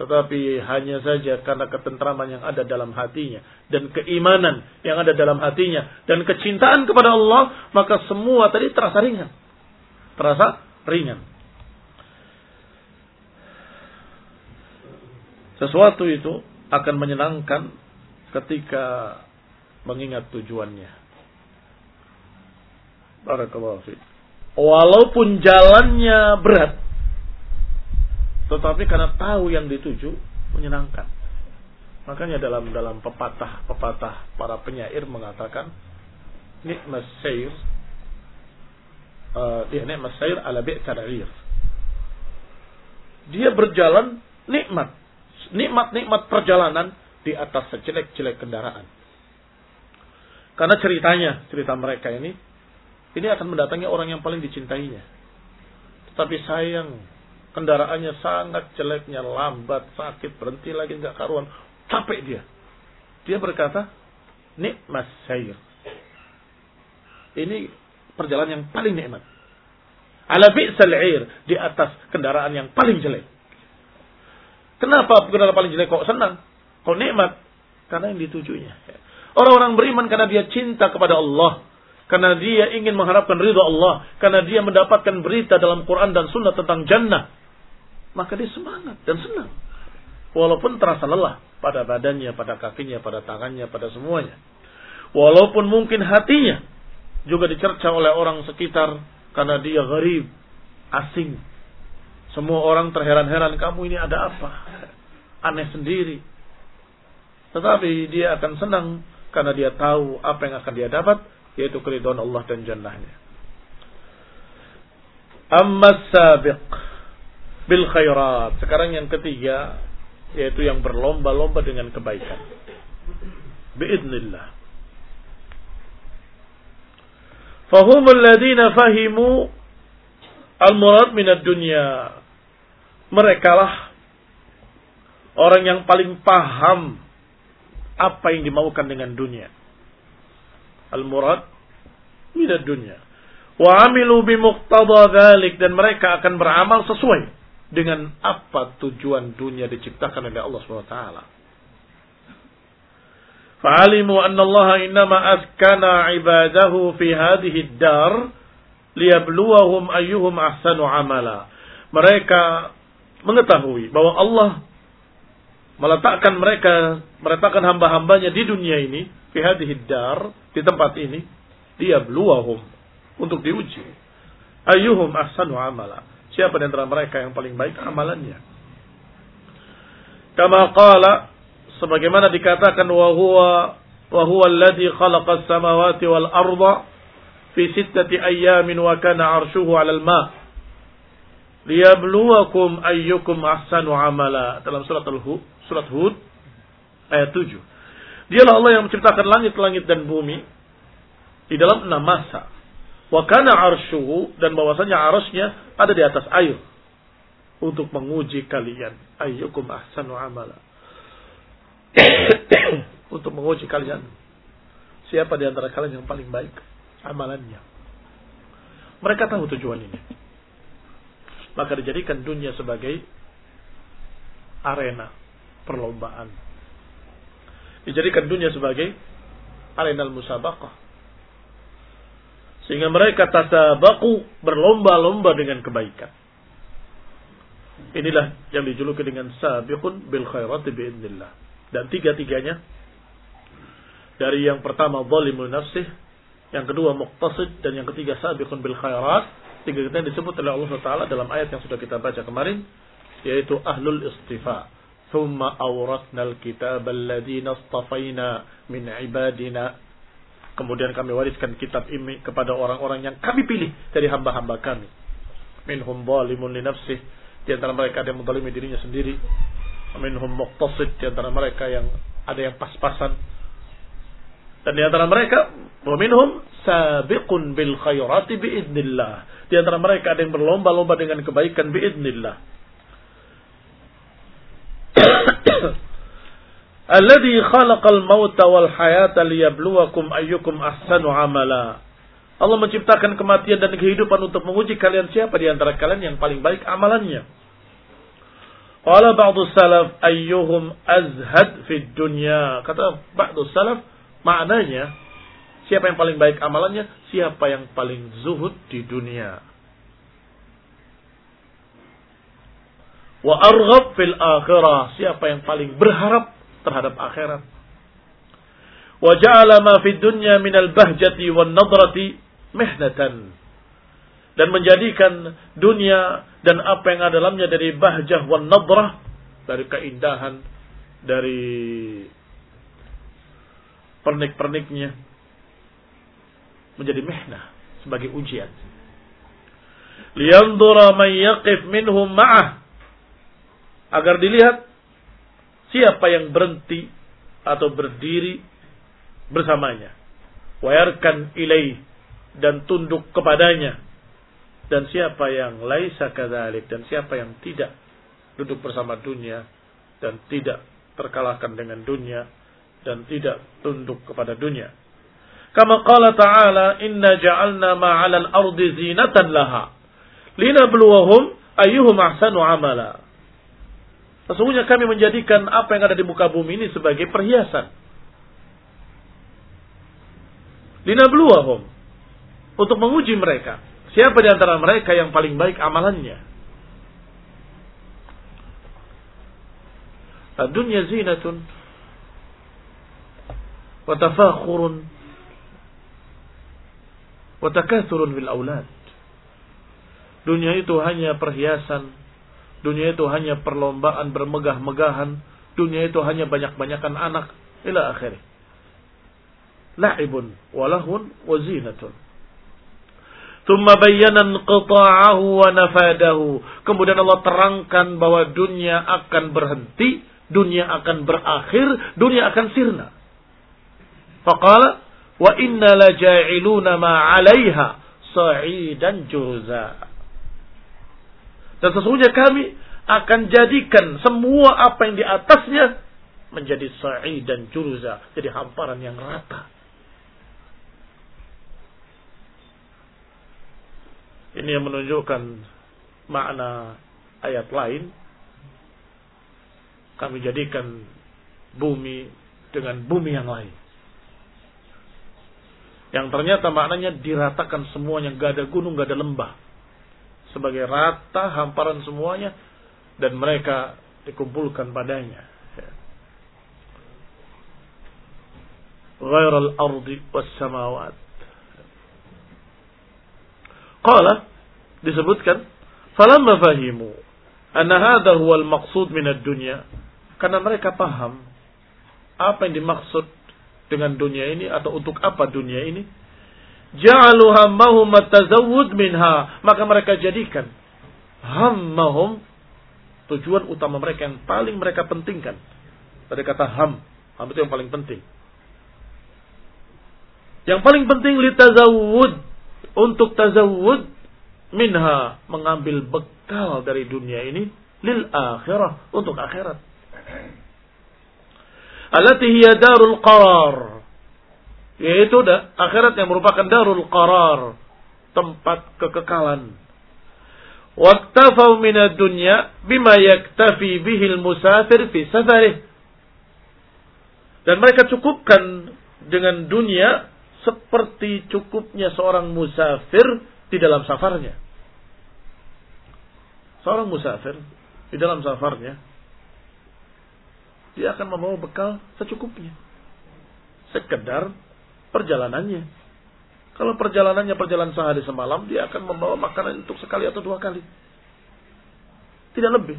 Speaker 1: tetapi hanya saja karena ketentraman yang ada dalam hatinya dan keimanan yang ada dalam hatinya dan kecintaan kepada Allah, maka semua tadi terasa ringan. Terasa ringan. Sesuatu itu akan menyenangkan ketika mengingat tujuannya. Barakallahu Walaupun jalannya berat, tetapi karena tahu yang dituju menyenangkan. Makanya dalam dalam pepatah pepatah para penyair mengatakan nikmat sair uh, dia nikmat sair ala bi'tarir. Dia berjalan nikmat. Nikmat-nikmat perjalanan di atas sejelek-jelek kendaraan. Karena ceritanya, cerita mereka ini, ini akan mendatangi orang yang paling dicintainya. Tetapi sayang, kendaraannya sangat jeleknya, lambat, sakit, berhenti lagi nggak karuan, capek dia. Dia berkata, nikmat sayr. Ini perjalanan yang paling nikmat. Ala bi'sal di atas kendaraan yang paling jelek. Kenapa kendaraan paling jelek kok senang? Kok nikmat? Karena yang ditujunya. Orang-orang beriman karena dia cinta kepada Allah. Karena dia ingin mengharapkan ridho Allah. Karena dia mendapatkan berita dalam Quran dan Sunnah tentang jannah maka dia semangat dan senang. Walaupun terasa lelah pada badannya, pada kakinya, pada tangannya, pada semuanya. Walaupun mungkin hatinya juga dicerca oleh orang sekitar karena dia gharib, asing. Semua orang terheran-heran, kamu ini ada apa? Aneh sendiri. Tetapi dia akan senang karena dia tahu apa yang akan dia dapat, yaitu keridhaan Allah dan jannahnya. Amma sabiq bil khairat. Sekarang yang ketiga yaitu yang berlomba-lomba dengan kebaikan. Biidnillah. Fahum alladhina fahimu al-murad minad dunya. Mereka lah orang yang paling paham apa yang dimaukan dengan dunia. Al-murad minad dunya. Wa amilu bimuqtada dhalik dan mereka akan beramal sesuai dengan apa tujuan dunia diciptakan oleh Allah SWT. Fa'alimu anna Allah innama askana ibadahu fi hadhihi dar liyabluwahum ayyuhum ahsanu amala. Mereka mengetahui bahwa Allah meletakkan mereka meletakkan hamba-hambanya di dunia ini fi hadhihi dar di tempat ini liyabluwahum untuk diuji. Ayyuhum ahsanu amala. Siapa di antara mereka yang paling baik amalannya? Kama qala sebagaimana dikatakan wa huwa wa huwa alladhi khalaqa as-samawati wal arda fi sittati ayyamin wa kana 'arshuhu 'alal ma' liyabluwakum ayyukum ahsanu amala. Dalam surat al-hud surat hud ayat 7 dialah Allah yang menciptakan langit-langit dan bumi di dalam enam masa wa kana 'arshuhu dan bahwasanya arasnya ada di atas air untuk menguji kalian ayyukum ahsanu amala untuk menguji kalian siapa di antara kalian yang paling baik amalannya. Mereka tahu tujuan ini. Maka dijadikan dunia sebagai arena perlombaan. Dijadikan dunia sebagai arena musabaqah. Sehingga mereka tasabaku berlomba-lomba dengan kebaikan. Inilah yang dijuluki dengan sabiqun bil khairati biiznillah. Dan tiga-tiganya dari yang pertama zalimul nafsih, yang kedua muqtasid dan yang ketiga sabiqun bil khairat. Tiga kita disebut oleh Allah Taala dalam ayat yang sudah kita baca kemarin yaitu ahlul istifa. Thumma awratna al-kitab alladhina istafaina min ibadina. Kemudian kami wariskan kitab ini kepada orang-orang yang kami pilih dari hamba-hamba kami. Minhum zalimun li nafsih. Di antara mereka ada yang menzalimi dirinya sendiri. Minhum muqtasid. Di antara mereka yang ada yang pas-pasan dan di antara mereka, minhum sabiqun bil khairati biidnillah. Di antara mereka ada yang berlomba-lomba dengan kebaikan biidnillah. Alladhi khalaqal mauta wal hayata liyabluwakum ayyukum ahsanu amala. Allah menciptakan kematian dan kehidupan untuk menguji kalian siapa di antara kalian yang paling baik amalannya. Qala ba'du salaf ayyuhum azhad fid dunya. Kata ba'du salaf Maknanya, siapa yang paling baik amalannya, siapa yang paling zuhud di dunia. Wa arghab fil akhirah, siapa yang paling berharap terhadap akhirat. Wa ja'ala ma fid dunya minal bahjati wan nadrati mihnatan. Dan menjadikan dunia dan apa yang ada dalamnya dari bahjah wan nadrah, dari keindahan, dari pernik-perniknya menjadi mihnah sebagai ujian. Liyanzura man yaqif minhum ma'ah agar dilihat siapa yang berhenti atau berdiri bersamanya. Wayarkan ilaih dan tunduk kepadanya. Dan siapa yang laisa kadzalik dan siapa yang tidak duduk bersama dunia dan tidak terkalahkan dengan dunia dan tidak tunduk kepada dunia. Kama qala ta'ala inna ja'alna ma'alal ardi zinatan laha linabluwahum ayyuhum ahsanu amala. Sesungguhnya kami menjadikan apa yang ada di muka bumi ini sebagai perhiasan. Lina Linabluwahum. Untuk menguji mereka. Siapa di antara mereka yang paling baik amalannya? Dunia zinatun. Watafakhurun. Watakathurun bil awlad. Dunia itu hanya perhiasan dunia itu hanya perlombaan bermegah-megahan, dunia itu hanya banyak-banyakan anak, ila akhir. La'ibun walahun wazinatun. Thumma bayyana inqita'ahu wa nafadahu. Kemudian Allah terangkan bahwa dunia akan berhenti, dunia akan berakhir, dunia akan sirna. Faqala wa inna la ja'iluna ma sa'idan juruza. Dan sesungguhnya kami akan jadikan semua apa yang di atasnya menjadi sa'id dan juruza, jadi hamparan yang rata. Ini yang menunjukkan makna ayat lain. Kami jadikan bumi dengan bumi yang lain. Yang ternyata maknanya diratakan semuanya, gak ada gunung, gak ada lembah. Sebagai rata hamparan semuanya dan mereka dikumpulkan padanya. Ardi was samawat. Qala disebutkan falamma fahimu anna hadha huwa al-maqsud min karena mereka paham apa yang dimaksud dengan dunia ini atau untuk apa dunia ini? Ja'alu hammahum tazawwud minha. Maka mereka jadikan hammahum tujuan utama mereka yang paling mereka pentingkan. Tadi kata ham, ham itu yang paling penting. Yang paling penting li tazawwud untuk tazawwud minha mengambil bekal dari dunia ini lil akhirah untuk akhirat. Alati hiya darul qarar. Yaitu akhirat yang merupakan darul qarar, tempat kekekalan. Waktafau minad dunya bima yaktafi bihil musafir fi safarih. Dan mereka cukupkan dengan dunia seperti cukupnya seorang musafir di dalam safarnya. Seorang musafir di dalam safarnya dia akan membawa bekal secukupnya. Sekedar perjalanannya. Kalau perjalanannya perjalanan sehari semalam, dia akan membawa makanan untuk sekali atau dua kali. Tidak lebih.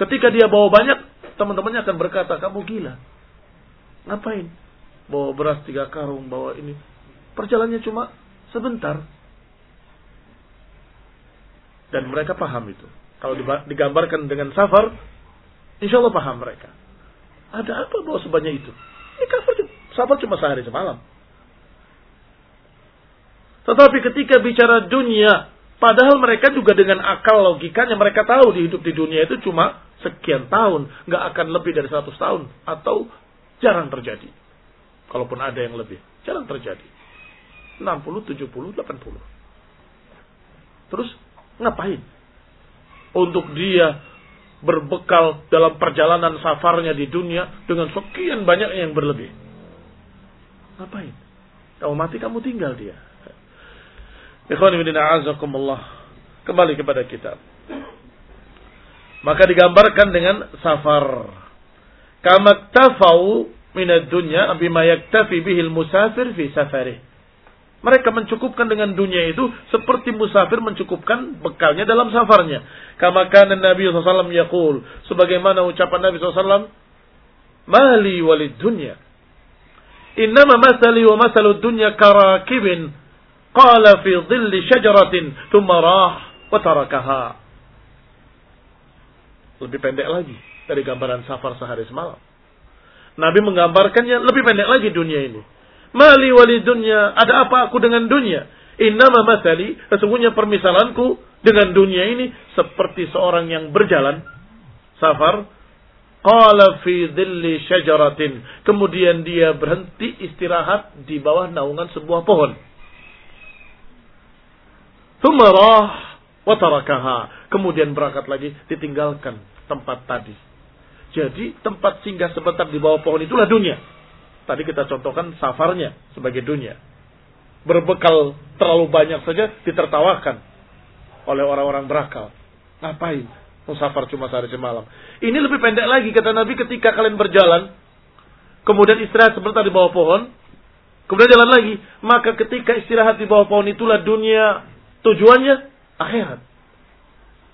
Speaker 1: Ketika dia bawa banyak, teman-temannya akan berkata, kamu gila. Ngapain? Bawa beras tiga karung, bawa ini. Perjalanannya cuma sebentar. Dan mereka paham itu. Kalau digambarkan dengan safar, insya Allah paham mereka. Ada apa bawa sebanyak itu? Ini safar, safar cuma sehari semalam. Tetapi ketika bicara dunia, padahal mereka juga dengan akal logikanya mereka tahu di hidup di dunia itu cuma sekian tahun, nggak akan lebih dari 100 tahun atau jarang terjadi. Kalaupun ada yang lebih, jarang terjadi. 60, 70, 80. Terus ngapain? Untuk dia berbekal dalam perjalanan safarnya di dunia dengan sekian banyak yang berlebih. Ngapain? Kamu mati kamu tinggal dia. Kembali kepada kitab. Maka digambarkan dengan safar. Kama tafau minad dunya bima yaktafi bihil musafir fi safarih. Mereka mencukupkan dengan dunia itu seperti musafir mencukupkan bekalnya dalam safarnya. Kama kana Nabi SAW yaqul. Sebagaimana ucapan Nabi SAW. Mali walid dunya. Innama masali wa masalud dunya karakibin Qala fi dhilli syajaratin thumma rah wa tarakaha. Lebih pendek lagi dari gambaran safar sehari semalam. Nabi menggambarkannya lebih pendek lagi dunia ini. Mali wali dunia, ada apa aku dengan dunia? Innama masali, sesungguhnya permisalanku dengan dunia ini seperti seorang yang berjalan safar Qala fi dhilli syajaratin. Kemudian dia berhenti istirahat di bawah naungan sebuah pohon. Tumarah watarakaha. Kemudian berangkat lagi ditinggalkan tempat tadi. Jadi tempat singgah sebentar di bawah pohon itulah dunia. Tadi kita contohkan safarnya sebagai dunia. Berbekal terlalu banyak saja ditertawakan oleh orang-orang berakal. Ngapain? Musafar cuma sehari semalam. Ini lebih pendek lagi kata Nabi ketika kalian berjalan. Kemudian istirahat sebentar di bawah pohon. Kemudian jalan lagi. Maka ketika istirahat di bawah pohon itulah dunia Tujuannya akhirat.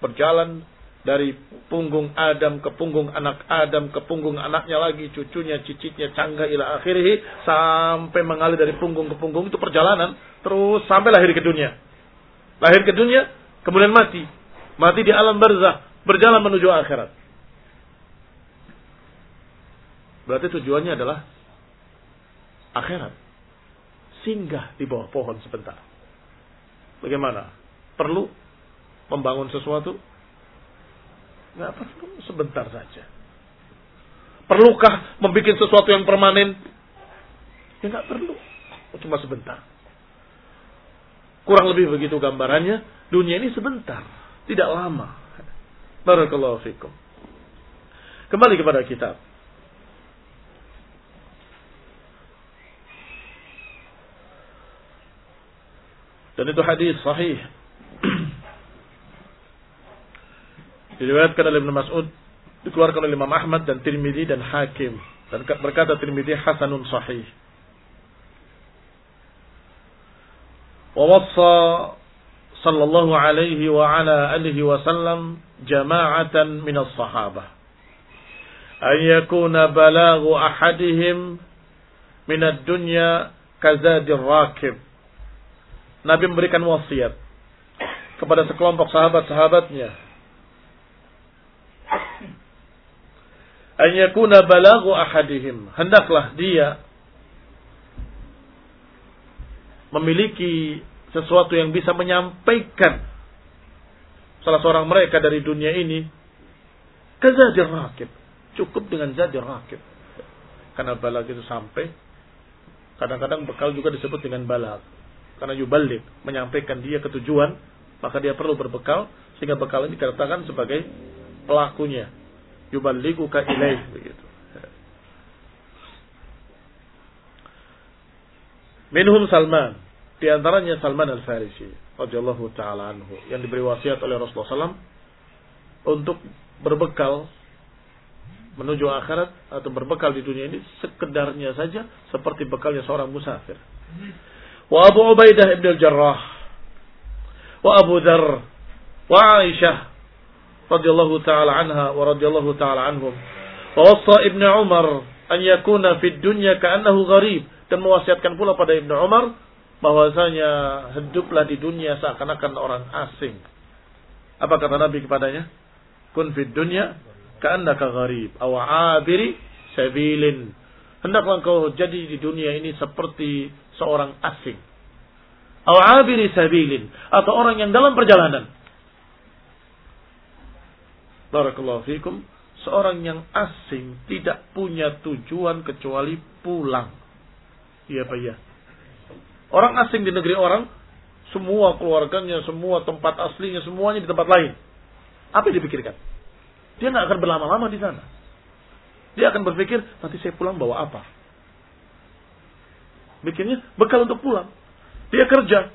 Speaker 1: Berjalan dari punggung Adam ke punggung anak Adam ke punggung anaknya lagi cucunya cicitnya cangga ila akhirih sampai mengalir dari punggung ke punggung itu perjalanan terus sampai lahir ke dunia lahir ke dunia kemudian mati mati di alam barzah berjalan menuju akhirat berarti tujuannya adalah akhirat singgah di bawah pohon sebentar Bagaimana? Perlu membangun sesuatu? Nggak perlu, sebentar saja. Perlukah membuat sesuatu yang permanen? Ya nggak perlu, cuma sebentar. Kurang lebih begitu gambarannya, dunia ini sebentar, tidak lama. Barakallahu fikum. Kembali kepada kitab. Dan itu hadis sahih. Diriwayatkan oleh Ibn Mas'ud, dikeluarkan oleh Imam Ahmad dan Tirmidzi dan Hakim. Dan berkata Tirmidzi hasanun sahih. ووصى sallallahu alaihi wa ala alihi wa sallam jama'atan min as-sahabah. An yakuna balaghu ahadihim min ad-dunya kazadir rakib Nabi memberikan wasiat kepada sekelompok sahabat-sahabatnya. An yakuna balaghu ahadihim. Hendaklah dia memiliki sesuatu yang bisa menyampaikan salah seorang mereka dari dunia ini ke zadir rakib. Cukup dengan zadir rakib. Karena balag itu sampai. Kadang-kadang bekal juga disebut dengan balag. Karena yubalik. Menyampaikan dia ke tujuan. Maka dia perlu berbekal. Sehingga bekal ini dikatakan sebagai pelakunya. Yubaliku ka ilaih. Begitu. Minhum Salman. Di antaranya Salman Al-Farisi radhiyallahu taala anhu yang diberi wasiat oleh Rasulullah SAW untuk berbekal menuju akhirat atau berbekal di dunia ini sekedarnya saja seperti bekalnya seorang musafir. Wa Abu Ubaidah ibn al-Jarrah wa Abu Dhar wa Aisyah radhiyallahu taala anha wa radhiyallahu taala anhum wa wasa Ibn Umar an yakuna fid dunya ka'annahu gharib dan mewasiatkan pula pada Ibnu Umar bahwasanya hiduplah di dunia seakan-akan orang asing. Apa kata Nabi kepadanya? Kun fid dunya ka'annaka gharib aw 'abiri sabilin. Hendaklah engkau jadi di dunia ini seperti seorang asing. Aw 'abiri sabilin atau orang yang dalam perjalanan. Barakallahu fikum. Seorang yang asing tidak punya tujuan kecuali pulang. Iya Pak ya. Orang asing di negeri orang, semua keluarganya, semua tempat aslinya, semuanya di tempat lain. Apa yang dipikirkan? Dia nggak akan berlama-lama di sana. Dia akan berpikir, nanti saya pulang bawa apa? Bikinnya bekal untuk pulang. Dia kerja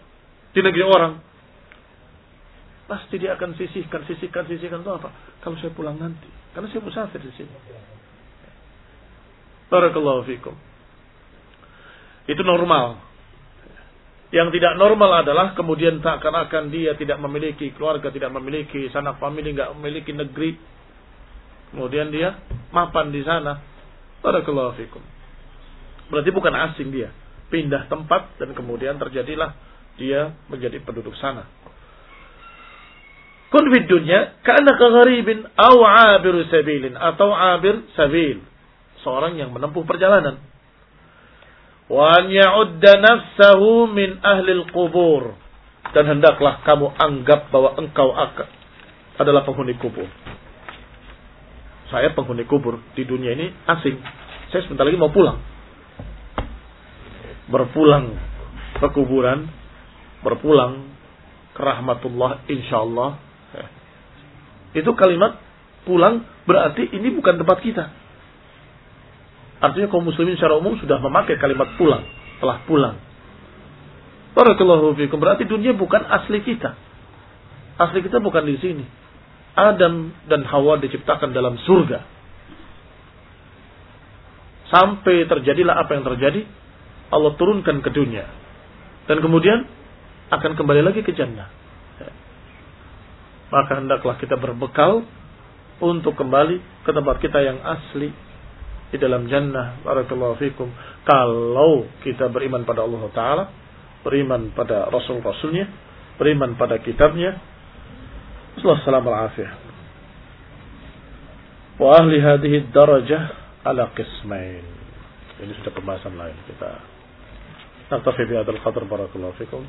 Speaker 1: di negeri orang. Pasti dia akan sisihkan, sisihkan, sisihkan itu apa? Kalau saya pulang nanti. Karena saya musafir di sini. Barakallahu fikum. Itu normal. Yang tidak normal adalah kemudian tak akan dia tidak memiliki keluarga, tidak memiliki sanak famili, nggak memiliki negeri. Kemudian dia mapan di sana. Barakallahu fikum. Berarti bukan asing dia. Pindah tempat dan kemudian terjadilah dia menjadi penduduk sana. Kun fid dunya ka'annaka gharibin aw 'abir sabilin atau 'abir sabil. Seorang yang menempuh perjalanan wa an ya'udda nafsahu min ahli kubur dan hendaklah kamu anggap bahwa engkau adalah penghuni kubur. Saya penghuni kubur di dunia ini asing. Saya sebentar lagi mau pulang. Berpulang ke kuburan, berpulang ke rahmatullah insyaallah. Itu kalimat pulang berarti ini bukan tempat kita. Artinya kaum muslimin secara umum sudah memakai kalimat pulang, telah pulang. Barakallahu fikum. Berarti dunia bukan asli kita. Asli kita bukan di sini. Adam dan Hawa diciptakan dalam surga. Sampai terjadilah apa yang terjadi, Allah turunkan ke dunia. Dan kemudian akan kembali lagi ke jannah. Maka hendaklah kita berbekal untuk kembali ke tempat kita yang asli di dalam jannah. Barakallahu fikum. Kalau kita beriman pada Allah taala beriman pada rasul-rasulnya beriman pada kitabnya Assalamualaikum warahmatullahi wa ahli hadhihi darajah ala qismain. Ini sudah pembahasan lain kita. Naktafi bi hadzal qadar. Barakallahu fikum